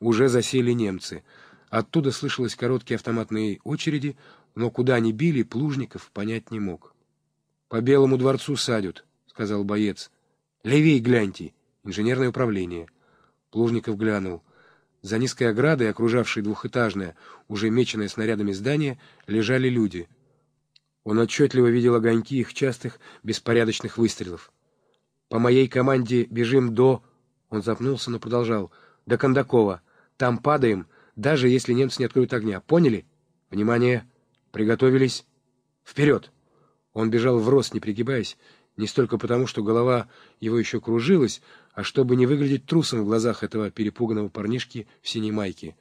уже засели немцы. Оттуда слышалось короткие автоматные очереди, но куда они били, Плужников понять не мог. — По Белому дворцу садят, — сказал боец. — Левей гляньте, инженерное управление. Плужников глянул. За низкой оградой, окружавшей двухэтажное, уже меченное снарядами здание, лежали люди. Он отчетливо видел огоньки их частых, беспорядочных выстрелов. «По моей команде бежим до...» Он запнулся, но продолжал. «До Кондакова. Там падаем, даже если немцы не откроют огня. Поняли? Внимание! Приготовились! Вперед!» Он бежал в рост, не пригибаясь, не столько потому, что голова его еще кружилась, а чтобы не выглядеть трусом в глазах этого перепуганного парнишки в синей майке.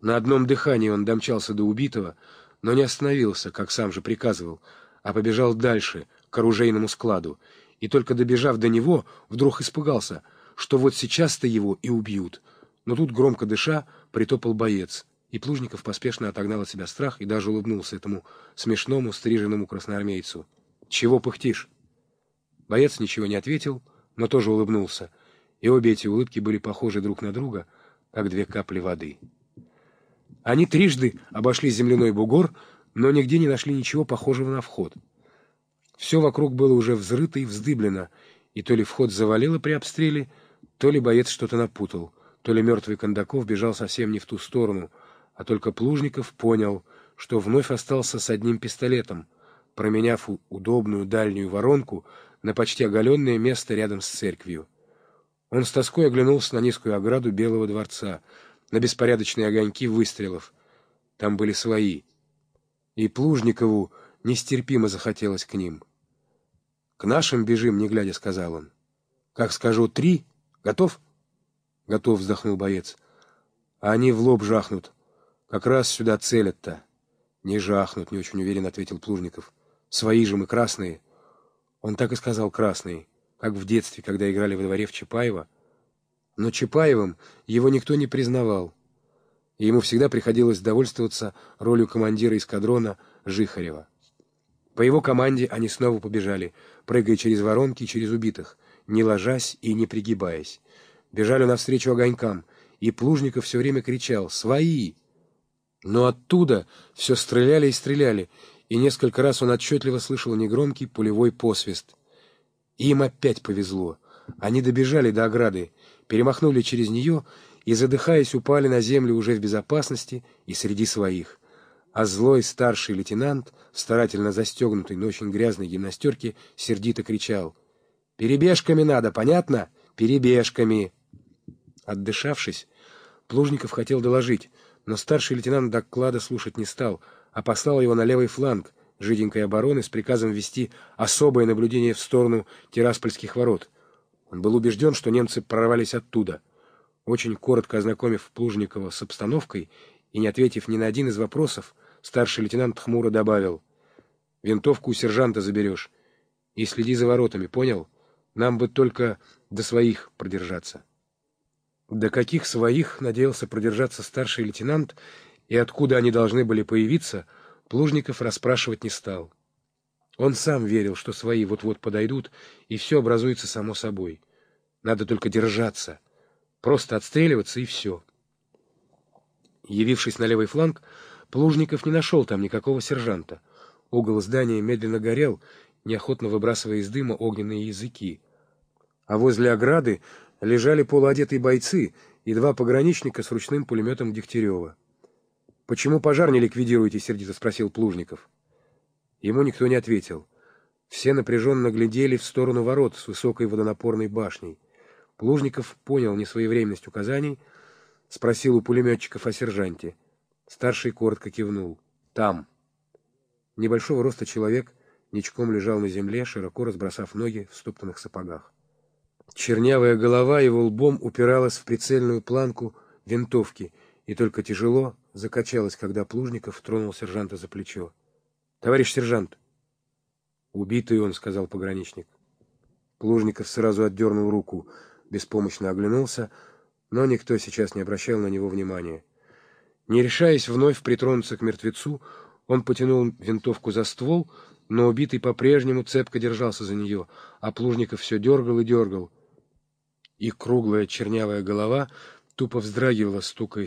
На одном дыхании он домчался до убитого, но не остановился, как сам же приказывал, а побежал дальше, к оружейному складу, и только добежав до него, вдруг испугался, что вот сейчас-то его и убьют. Но тут, громко дыша, притопал боец, и Плужников поспешно отогнал от себя страх и даже улыбнулся этому смешному, стриженному красноармейцу. — Чего пыхтишь? Боец ничего не ответил, — но тоже улыбнулся, и обе эти улыбки были похожи друг на друга, как две капли воды. Они трижды обошли земляной бугор, но нигде не нашли ничего похожего на вход. Все вокруг было уже взрыто и вздыблено, и то ли вход завалило при обстреле, то ли боец что-то напутал, то ли мертвый Кондаков бежал совсем не в ту сторону, а только Плужников понял, что вновь остался с одним пистолетом, променяв удобную дальнюю воронку на почти оголенное место рядом с церковью. Он с тоской оглянулся на низкую ограду Белого дворца, на беспорядочные огоньки выстрелов. Там были свои. И Плужникову нестерпимо захотелось к ним. — К нашим бежим, не глядя, — сказал он. — Как скажу, три? Готов? — Готов, — вздохнул боец. — А они в лоб жахнут. Как раз сюда целят-то. — Не жахнут, — не очень уверенно ответил Плужников. — Свои же мы красные. Он так и сказал «красный», как в детстве, когда играли во дворе в Чапаева. Но Чапаевым его никто не признавал, и ему всегда приходилось довольствоваться ролью командира эскадрона Жихарева. По его команде они снова побежали, прыгая через воронки и через убитых, не ложась и не пригибаясь. Бежали навстречу огонькам, и Плужников все время кричал «Свои!». Но оттуда все стреляли и стреляли, и несколько раз он отчетливо слышал негромкий пулевой посвист. И им опять повезло. Они добежали до ограды, перемахнули через нее и, задыхаясь, упали на землю уже в безопасности и среди своих. А злой старший лейтенант, старательно застегнутой, но очень грязной гимнастерке, сердито кричал. «Перебежками надо, понятно? Перебежками!» Отдышавшись, Плужников хотел доложить, но старший лейтенант доклада слушать не стал — а послал его на левый фланг жиденькой обороны с приказом вести особое наблюдение в сторону Тираспольских ворот. Он был убежден, что немцы прорвались оттуда. Очень коротко ознакомив Плужникова с обстановкой и не ответив ни на один из вопросов, старший лейтенант хмуро добавил. «Винтовку у сержанта заберешь. И следи за воротами, понял? Нам бы только до своих продержаться». До каких своих надеялся продержаться старший лейтенант, и откуда они должны были появиться, Плужников расспрашивать не стал. Он сам верил, что свои вот-вот подойдут, и все образуется само собой. Надо только держаться, просто отстреливаться и все. Явившись на левый фланг, Плужников не нашел там никакого сержанта. Угол здания медленно горел, неохотно выбрасывая из дыма огненные языки. А возле ограды лежали полуодетые бойцы и два пограничника с ручным пулеметом Дегтярева. «Почему пожар не ликвидируете?» — сердито спросил Плужников. Ему никто не ответил. Все напряженно глядели в сторону ворот с высокой водонапорной башней. Плужников понял несвоевременность указаний, спросил у пулеметчиков о сержанте. Старший коротко кивнул. «Там». Небольшого роста человек ничком лежал на земле, широко разбросав ноги в стоптанных сапогах. Чернявая голова его лбом упиралась в прицельную планку винтовки, и только тяжело, закачалась, когда Плужников тронул сержанта за плечо. — Товарищ сержант! — Убитый он, — сказал пограничник. Плужников сразу отдернул руку, беспомощно оглянулся, но никто сейчас не обращал на него внимания. Не решаясь вновь притронуться к мертвецу, он потянул винтовку за ствол, но убитый по-прежнему цепко держался за нее, а Плужников все дергал и дергал. И круглая чернявая голова тупо вздрагивала, стукая